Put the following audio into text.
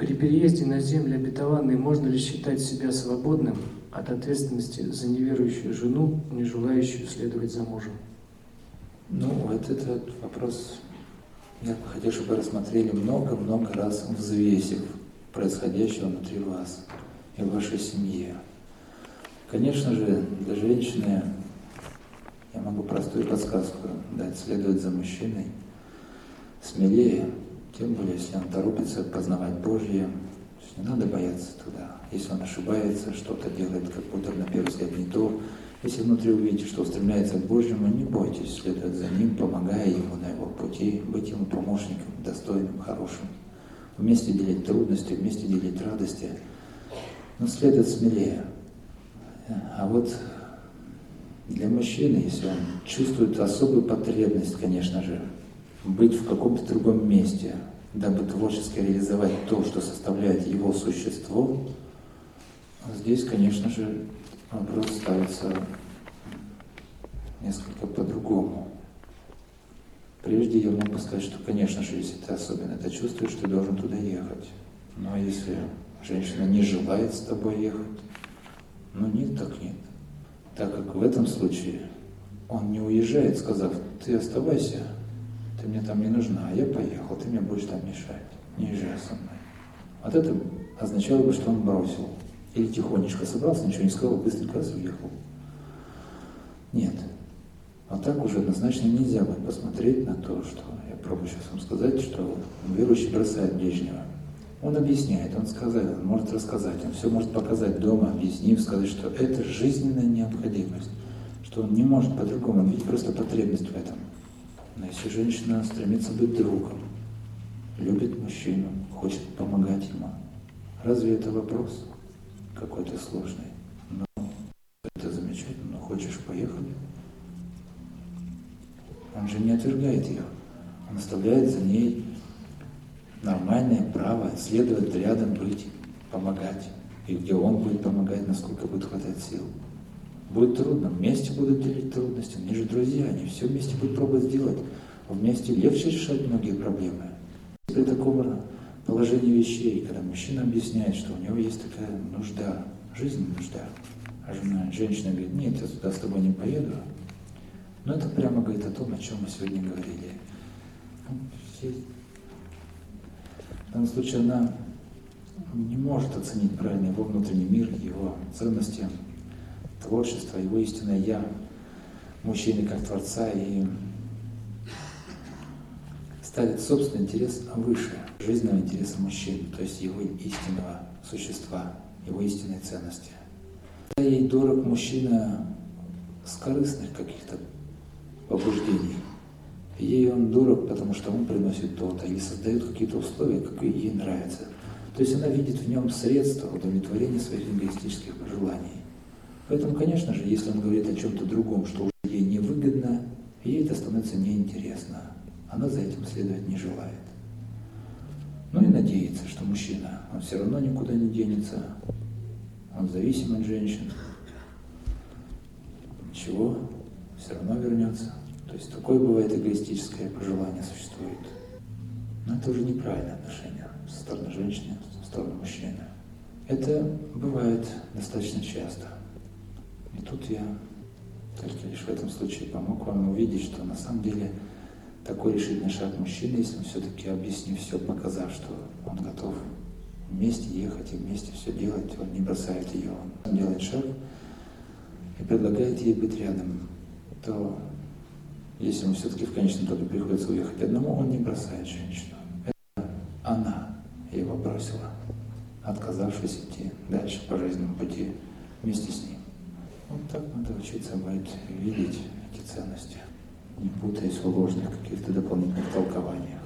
При переезде на земли обетованные можно ли считать себя свободным от ответственности за неверующую жену, не желающую следовать за мужем? Ну, вот этот вопрос я бы хотел, чтобы вы рассмотрели много-много раз, взвесив происходящего внутри вас и в вашей семье. Конечно же, для женщины я могу простую подсказку дать, следовать за мужчиной смелее, тем более, если он торопится познавать Божье, не надо бояться туда. Если он ошибается, что-то делает, как будто на первый взгляд не то, если внутри увидите, что устремляется к Божьему, не бойтесь следовать за ним, помогая ему на его пути, быть ему помощником, достойным, хорошим. Вместе делить трудности, вместе делить радости, но следовать смелее. А вот для мужчины, если он чувствует особую потребность, конечно же, быть в каком-то другом месте, дабы творчески реализовать то, что составляет его существо, здесь, конечно же, вопрос ставится несколько по-другому. Прежде я мог бы сказать, что, конечно же, если ты особенно это чувствуешь, ты должен туда ехать. Но если женщина не желает с тобой ехать, ну нет, так нет. Так как в этом случае он не уезжает, сказав, ты оставайся, ты мне там не нужна, а я поехал, ты мне будешь там мешать, не езжай со мной. Вот это означало бы, что он бросил. Или тихонечко собрался, ничего не сказал, быстренько уехал. Нет. А так уже однозначно нельзя будет посмотреть на то, что, я пробую сейчас вам сказать, что верующий бросает ближнего. Он объясняет, он сказал, он может рассказать, он все может показать дома, объяснив, сказать, что это жизненная необходимость, что он не может по-другому, он видит просто потребность в этом. Но если женщина стремится быть другом, любит мужчину, хочет помогать ему, разве это вопрос какой-то сложный? Ну, это замечательно, но хочешь поехать? Он же не отвергает ее, он оставляет за ней нормальное право следовать рядом, быть, помогать. И где он будет помогать, насколько будет хватать сил. Будет трудно, вместе будут делить трудности, они же друзья, они все вместе будут пробовать сделать. Вместе легче решать многие проблемы. При таком положении вещей, когда мужчина объясняет, что у него есть такая нужда, жизненная нужда, а жена, женщина говорит, нет, я туда с тобой не поеду, но это прямо говорит о том, о чем мы сегодня говорили. В данном случае она не может оценить правильно его внутренний мир, его ценности, творчество, его истинное «я», мужчины как Творца, и ставит собственный интерес выше жизненного интереса мужчины, то есть его истинного существа, его истинной ценности. Ей дорог мужчина с корыстных каких-то побуждений – Ей он дорог, потому что он приносит то-то, или создает какие-то условия, какие ей нравятся. То есть она видит в нем средства удовлетворения своих эгоистических пожеланий. Поэтому, конечно же, если он говорит о чем-то другом, что уже ей невыгодно, ей это становится неинтересно. Она за этим следовать не желает. Ну и надеется, что мужчина, он все равно никуда не денется, он зависим от женщин. Ничего, все равно вернется. То есть такое бывает эгоистическое пожелание существует. Но это уже неправильное отношение со стороны женщины, со стороны мужчины. Это бывает достаточно часто. И тут я только лишь в этом случае помог вам увидеть, что на самом деле такой решительный шаг мужчины, если он все-таки объяснив все, показав, что он готов вместе ехать и вместе все делать, он не бросает ее, он делает шаг и предлагает ей быть рядом, то если ему все-таки в конечном итоге приходится уехать одному, он не бросает женщину. Это она его бросила, отказавшись идти дальше по жизненному пути вместе с ним. Вот так надо учиться быть, видеть эти ценности, не путаясь в ложных каких-то дополнительных толкованиях.